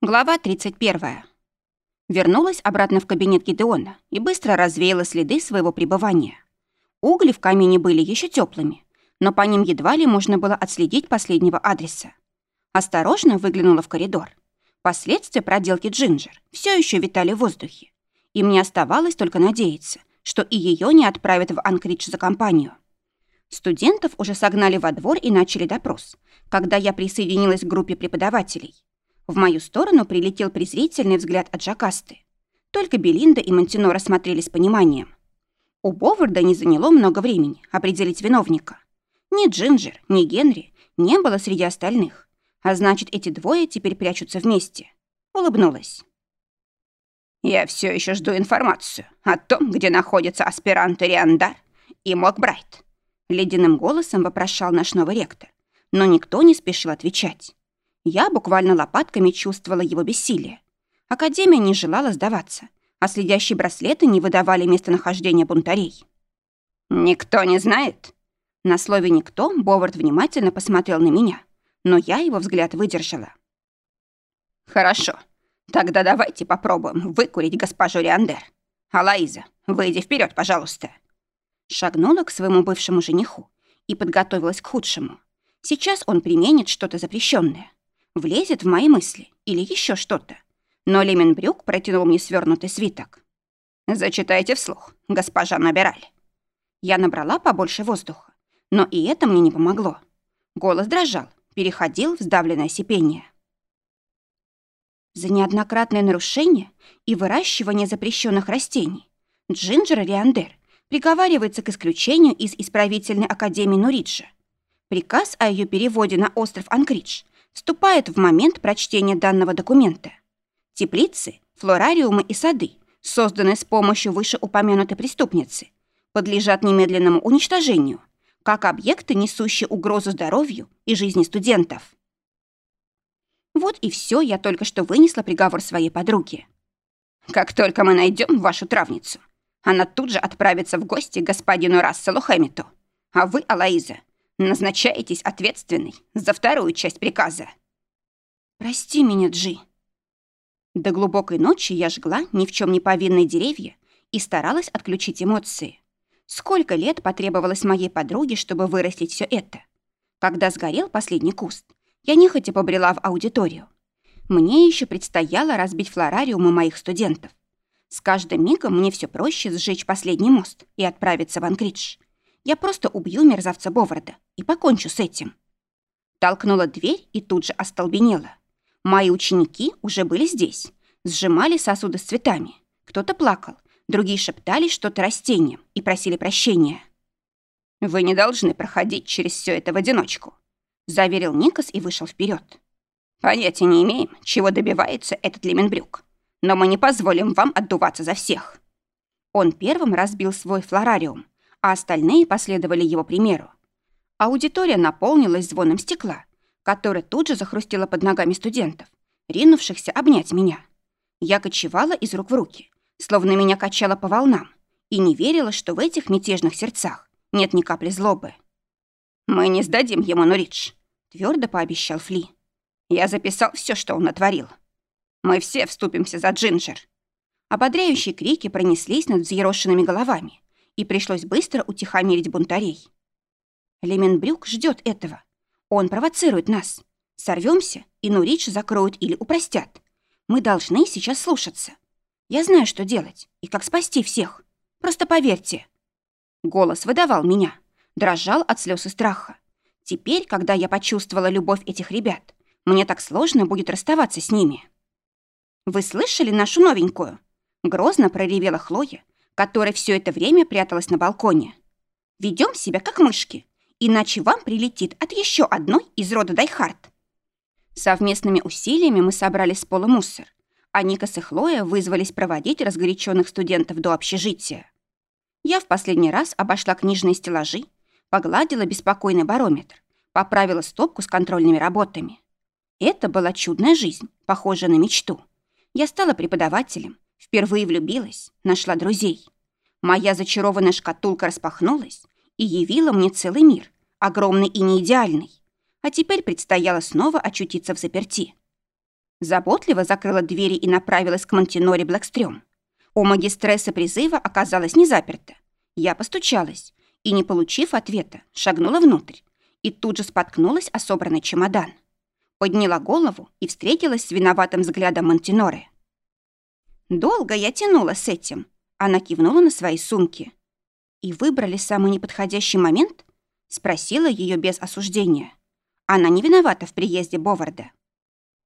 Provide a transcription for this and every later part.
Глава 31. Вернулась обратно в кабинет Гидеона и быстро развеяла следы своего пребывания. Угли в камине были еще теплыми, но по ним едва ли можно было отследить последнего адреса. Осторожно выглянула в коридор. Последствия проделки Джинджер все еще витали в воздухе, и мне оставалось только надеяться, что и ее не отправят в Анкридж за компанию. Студентов уже согнали во двор и начали допрос, когда я присоединилась к группе преподавателей. В мою сторону прилетел презрительный взгляд от Жакасты. Только Белинда и Монтино смотрели с пониманием. У Боварда не заняло много времени определить виновника. Ни Джинджер, ни Генри не было среди остальных. А значит, эти двое теперь прячутся вместе. Улыбнулась. «Я все еще жду информацию о том, где находятся аспиранты Риандар и Мокбрайт», ледяным голосом вопрошал наш новый ректор. Но никто не спешил отвечать. Я буквально лопатками чувствовала его бессилие. Академия не желала сдаваться, а следящие браслеты не выдавали местонахождение бунтарей. «Никто не знает?» На слове «никто» Бовард внимательно посмотрел на меня, но я его взгляд выдержала. «Хорошо. Тогда давайте попробуем выкурить госпожу Риандер. Алаиза, выйди вперед, пожалуйста». Шагнула к своему бывшему жениху и подготовилась к худшему. Сейчас он применит что-то запрещенное влезет в мои мысли или еще что-то. Но Леменбрюк протянул мне свернутый свиток. «Зачитайте вслух, госпожа Набираль». Я набрала побольше воздуха, но и это мне не помогло. Голос дрожал, переходил в сдавленное сипение. За неоднократное нарушение и выращивание запрещенных растений Джинджер Риандер приговаривается к исключению из исправительной академии Нуриджа. Приказ о ее переводе на остров Анкридж вступает в момент прочтения данного документа. Теплицы, флорариумы и сады, созданные с помощью вышеупомянутой преступницы, подлежат немедленному уничтожению, как объекты, несущие угрозу здоровью и жизни студентов. Вот и все, я только что вынесла приговор своей подруге. Как только мы найдем вашу травницу, она тут же отправится в гости к господину Расселу Хэммету. А вы, Алаиза, назначаетесь ответственной за вторую часть приказа. Прости меня, Джи. До глубокой ночи я жгла ни в чем не повинные деревья и старалась отключить эмоции. Сколько лет потребовалось моей подруге, чтобы вырастить все это? Когда сгорел последний куст, я нехотя побрела в аудиторию. Мне еще предстояло разбить флорариумы моих студентов. С каждым мигом мне все проще сжечь последний мост и отправиться в Анкридж. Я просто убью мерзавца Боварда и покончу с этим. Толкнула дверь и тут же остолбенела. Мои ученики уже были здесь, сжимали сосуды с цветами. Кто-то плакал, другие шептали что-то растениям и просили прощения. «Вы не должны проходить через все это в одиночку», заверил Никас и вышел вперед. «Понятия не имеем, чего добивается этот Леменбрюк, но мы не позволим вам отдуваться за всех». Он первым разбил свой флорариум, а остальные последовали его примеру. Аудитория наполнилась звоном стекла, которое тут же захрустело под ногами студентов, ринувшихся обнять меня. Я кочевала из рук в руки, словно меня качало по волнам, и не верила, что в этих мятежных сердцах нет ни капли злобы. «Мы не сдадим ему Нуридж», — твердо пообещал Фли. «Я записал все, что он натворил. Мы все вступимся за Джинджер». Ободряющие крики пронеслись над взъерошенными головами, и пришлось быстро утихомирить бунтарей. Леменбрюк ждет этого. Он провоцирует нас. Сорвемся, и Нурич закроют или упростят. Мы должны сейчас слушаться. Я знаю, что делать и как спасти всех. Просто поверьте. Голос выдавал меня, дрожал от слез и страха. Теперь, когда я почувствовала любовь этих ребят, мне так сложно будет расставаться с ними. «Вы слышали нашу новенькую?» Грозно проревела Хлоя, которая все это время пряталась на балконе. Ведем себя как мышки, иначе вам прилетит от еще одной из рода Дайхард. Совместными усилиями мы собрали с пола мусор, а Никас и Хлоя вызвались проводить разгоряченных студентов до общежития. Я в последний раз обошла книжные стеллажи, погладила беспокойный барометр, поправила стопку с контрольными работами. Это была чудная жизнь, похожая на мечту. Я стала преподавателем, Впервые влюбилась, нашла друзей. Моя зачарованная шкатулка распахнулась и явила мне целый мир, огромный и неидеальный. А теперь предстояло снова очутиться в заперти. Заботливо закрыла двери и направилась к Монтиноре Блэкстрём. У магистрессы призыва оказалось не заперто. Я постучалась и, не получив ответа, шагнула внутрь и тут же споткнулась о собранный чемодан. Подняла голову и встретилась с виноватым взглядом Монтиноры. «Долго я тянула с этим», — она кивнула на свои сумки. «И выбрали самый неподходящий момент?» — спросила ее без осуждения. Она не виновата в приезде Боварда.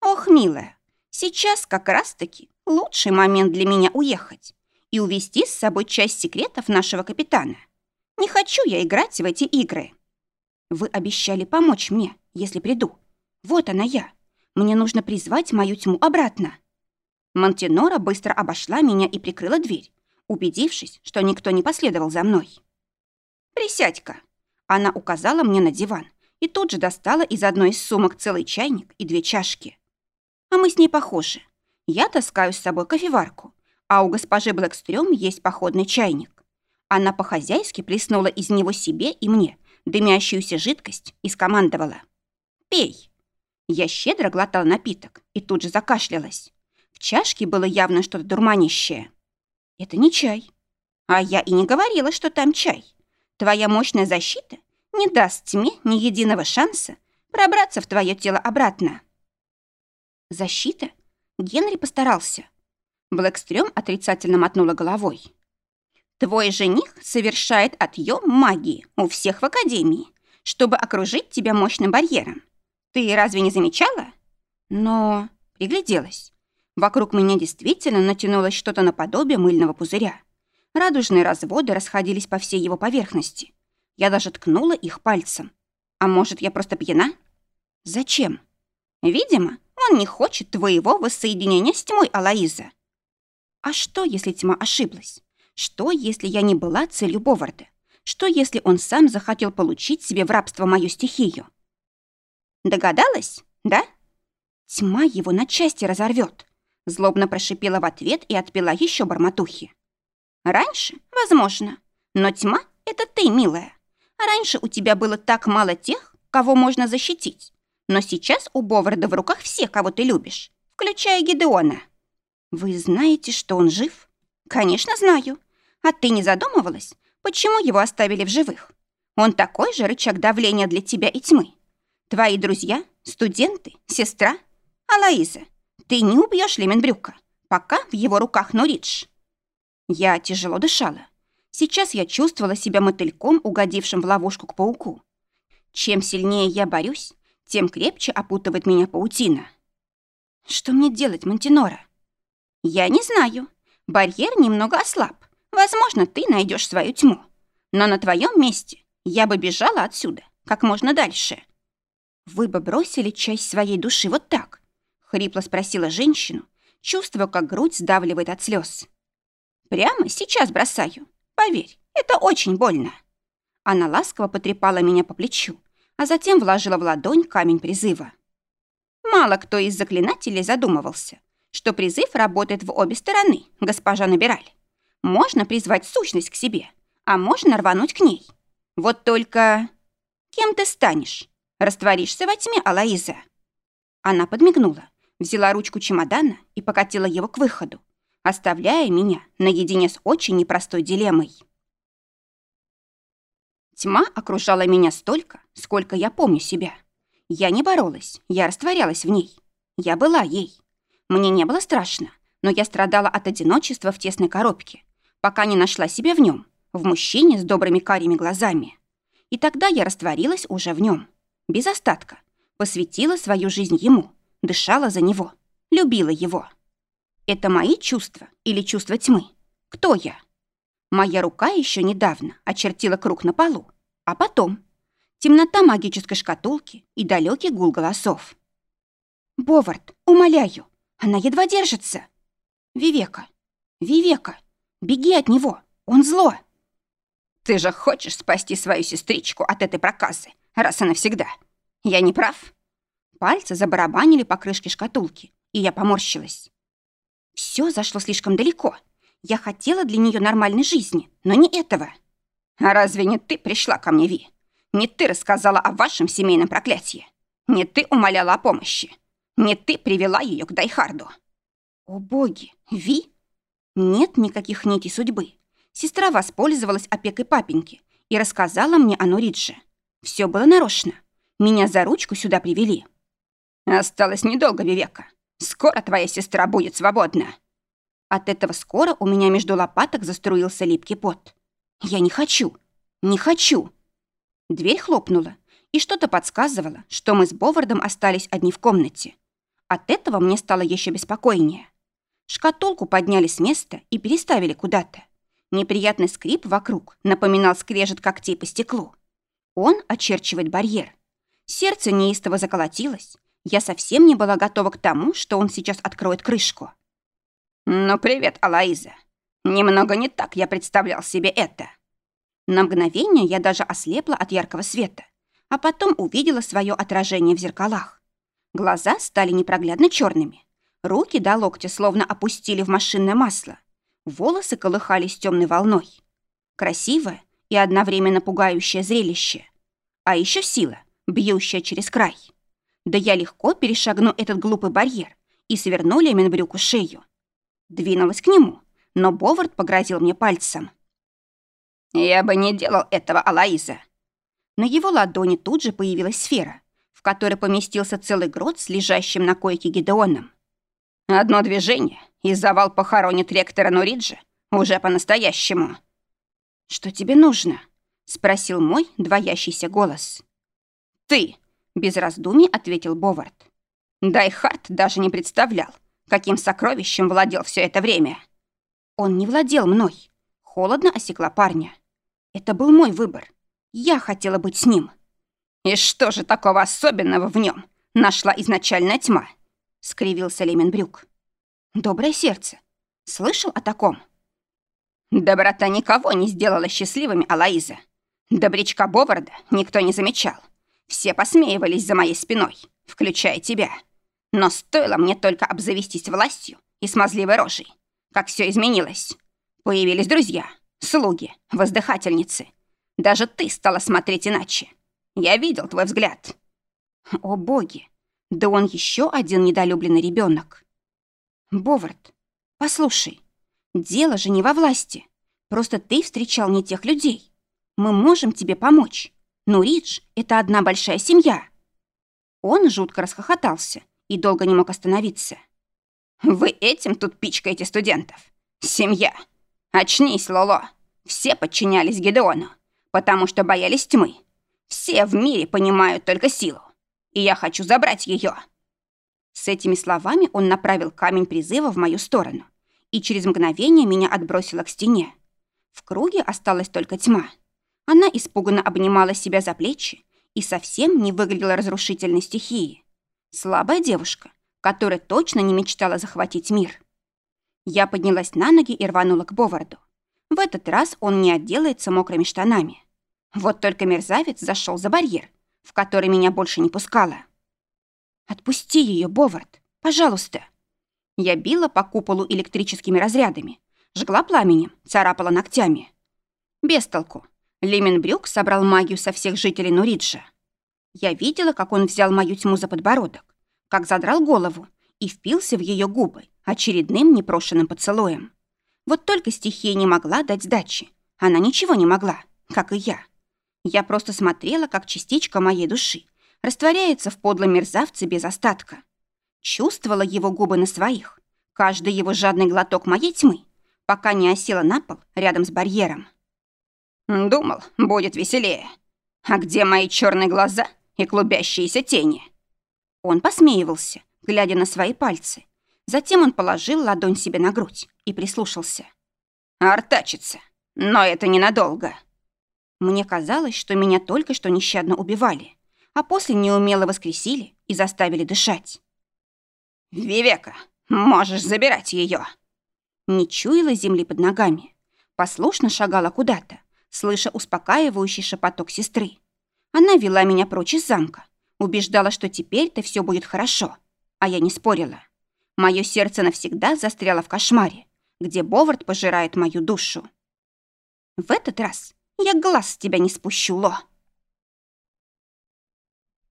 «Ох, милая, сейчас как раз-таки лучший момент для меня уехать и увести с собой часть секретов нашего капитана. Не хочу я играть в эти игры. Вы обещали помочь мне, если приду. Вот она я. Мне нужно призвать мою тьму обратно. Монтинора быстро обошла меня и прикрыла дверь, убедившись, что никто не последовал за мной. «Присядь-ка». Она указала мне на диван и тут же достала из одной из сумок целый чайник и две чашки. А мы с ней похожи. Я таскаю с собой кофеварку, а у госпожи Блэкстрём есть походный чайник. Она по-хозяйски плеснула из него себе и мне дымящуюся жидкость и скомандовала. «Пей!» Я щедро глотала напиток и тут же закашлялась. Чашке было явно что-то дурманящее. «Это не чай». «А я и не говорила, что там чай. Твоя мощная защита не даст тьме ни единого шанса пробраться в твое тело обратно». «Защита?» Генри постарался. Блэкстрём отрицательно мотнула головой. «Твой жених совершает отъем магии у всех в Академии, чтобы окружить тебя мощным барьером. Ты разве не замечала?» Но пригляделась. Вокруг меня действительно натянулось что-то наподобие мыльного пузыря. Радужные разводы расходились по всей его поверхности. Я даже ткнула их пальцем. А может, я просто пьяна? Зачем? Видимо, он не хочет твоего воссоединения с тьмой, Алаиза. А что, если тьма ошиблась? Что, если я не была целью Боварда? Что, если он сам захотел получить себе в рабство мою стихию? Догадалась, да? Тьма его на части разорвет. Злобно прошипела в ответ и отпила еще бормотухи. Раньше, возможно, но тьма — это ты, милая. Раньше у тебя было так мало тех, кого можно защитить. Но сейчас у Боварда в руках все, кого ты любишь, включая Гидеона. Вы знаете, что он жив? Конечно, знаю. А ты не задумывалась, почему его оставили в живых? Он такой же рычаг давления для тебя и тьмы. Твои друзья, студенты, сестра. Алаиза, ты не убьешь Леменбрюка, пока в его руках Норидж. Я тяжело дышала. Сейчас я чувствовала себя мотыльком, угодившим в ловушку к пауку. Чем сильнее я борюсь, тем крепче опутывает меня паутина. Что мне делать, Монтинора? Я не знаю. Барьер немного ослаб. Возможно, ты найдешь свою тьму. Но на твоем месте я бы бежала отсюда как можно дальше. Вы бы бросили часть своей души вот так? Хрипло спросила женщину, чувствуя, как грудь сдавливает от слез. Прямо сейчас бросаю. Поверь, это очень больно. Она ласково потрепала меня по плечу, а затем вложила в ладонь камень призыва. Мало кто из заклинателей задумывался, что призыв работает в обе стороны, госпожа Набираль. Можно призвать сущность к себе, а можно рвануть к ней. Вот только... Кем ты станешь? Растворишься во тьме, Алаиза?» Она подмигнула, взяла ручку чемодана и покатила его к выходу, оставляя меня наедине с очень непростой дилеммой. Тьма окружала меня столько, сколько я помню себя. Я не боролась, я растворялась в ней. Я была ей. Мне не было страшно, но я страдала от одиночества в тесной коробке, пока не нашла себя в нем, в мужчине с добрыми карими глазами. И тогда я растворилась уже в нем, без остатка, посвятила свою жизнь ему, дышала за него, любила его. Это мои чувства или чувства тьмы? Кто я? Моя рука еще недавно очертила круг на полу, а потом темнота магической шкатулки и далекий гул голосов. «Бовард, умоляю, она едва держится!» «Вивека, Вивека, Беги от него! Он зло!» «Ты же хочешь спасти свою сестричку от этой проказы, раз и навсегда. Я не прав?» Пальцы забарабанили по крышке шкатулки, и я поморщилась. Все зашло слишком далеко. Я хотела для нее нормальной жизни, но не этого. А разве не ты пришла ко мне, Ви? Не ты рассказала о вашем семейном проклятии? Не ты умоляла о помощи? Не ты привела ее к Дайхарду. О боги, Ви? Нет никаких нитей судьбы. Сестра воспользовалась опекой папеньки и рассказала мне о Нуридже. Все было нарочно. Меня за ручку сюда привели. Осталось недолго, Вивека. Скоро твоя сестра будет свободна. От этого скоро у меня между лопаток заструился липкий пот. Я не хочу. Не хочу. Дверь хлопнула, и что-то подсказывало, что мы с Бовардом остались одни в комнате. От этого мне стало еще беспокойнее. Шкатулку подняли с места и переставили куда-то. Неприятный скрип вокруг напоминал скрежет когтей по стеклу. Он очерчивает барьер. Сердце неистово заколотилось. Я совсем не была готова к тому, что он сейчас откроет крышку. «Ну, привет, Алаиза. Немного не так я представлял себе это». На мгновение я даже ослепла от яркого света, а потом увидела свое отражение в зеркалах. Глаза стали непроглядно черными. Руки до локтя словно опустили в машинное масло. Волосы колыхались темной волной. Красивое и одновременно пугающее зрелище. А еще сила, бьющая через край. Да я легко перешагну этот глупый барьер и сверну Леменбрюку шею. Двинулась к нему, но Бовард погрозил мне пальцем. «Я бы не делал этого, Алаиза!» На его ладони тут же появилась сфера, в которой поместился целый грот с лежащим на койке Гидеоном. «Одно движение, и завал похоронит ректора Нуриджа уже по-настоящему». «Что тебе нужно?» — спросил мой двоящийся голос. «Ты!» — без раздумий ответил Бовард. Дайхард даже не представлял, каким сокровищем владел все это время. Он не владел мной. Холодно осекла парня. Это был мой выбор. Я хотела быть с ним. И что же такого особенного в нем нашла изначальная тьма? Скривился Леменбрюк. Доброе сердце. Слышал о таком? Доброта никого не сделала счастливыми, Алаиза. Добрячка Боварда никто не замечал. Все посмеивались за моей спиной, включая тебя. Но стоило мне только обзавестись властью и смазливой рожей, как все изменилось. Появились друзья, слуги, воздыхательницы. Даже ты стала смотреть иначе. Я видел твой взгляд. О боги, да он еще один недолюбленный ребенок. Бовард, послушай, дело же не во власти. Просто ты встречал не тех людей. Мы можем тебе помочь. Но Ридж — это одна большая семья. Он жутко расхохотался и долго не мог остановиться. «Вы этим тут пичкаете студентов? Семья! Очнись, Лоло! Все подчинялись Гедеону, потому что боялись тьмы. Все в мире понимают только силу, и я хочу забрать ее. С этими словами он направил камень призыва в мою сторону, и через мгновение меня отбросило к стене. В круге осталась только тьма. Она испуганно обнимала себя за плечи и совсем не выглядела разрушительной стихией. Слабая девушка, которая точно не мечтала захватить мир. Я поднялась на ноги и рванула к Боварду. В этот раз он не отделается мокрыми штанами. Вот только мерзавец зашел за барьер, в который меня больше не пускала. «Отпусти ее, Бовард, пожалуйста!» Я била по куполу электрическими разрядами, жгла пламенем, царапала ногтями. Без толку. Леменбрюк собрал магию со всех жителей Нуриджа. Я видела, как он взял мою тьму за подбородок, как задрал голову и впился в ее губы очередным непрошенным поцелуем. Вот только стихия не могла дать сдачи. Она ничего не могла, как и я. Я просто смотрела, как частичка моей души растворяется в подлом мерзавце без остатка. Чувствовала его губы на своих, каждый его жадный глоток моей тьмы, пока не осела на пол рядом с барьером. «Думал, будет веселее. А где мои черные глаза и клубящиеся тени. Он посмеивался, глядя на свои пальцы. Затем он положил ладонь себе на грудь и прислушался. «Артачится, но это ненадолго». Мне казалось, что меня только что нещадно убивали, а после неумело воскресили и заставили дышать. «Вивека, можешь забирать ее. Не чуяла земли под ногами. Послушно шагала куда-то, слыша успокаивающий шепоток сестры. Она вела меня прочь из замка, убеждала, что теперь-то все будет хорошо, а я не спорила. Мое сердце навсегда застряло в кошмаре, где Бовард пожирает мою душу. В этот раз я глаз с тебя не спущу, Ло.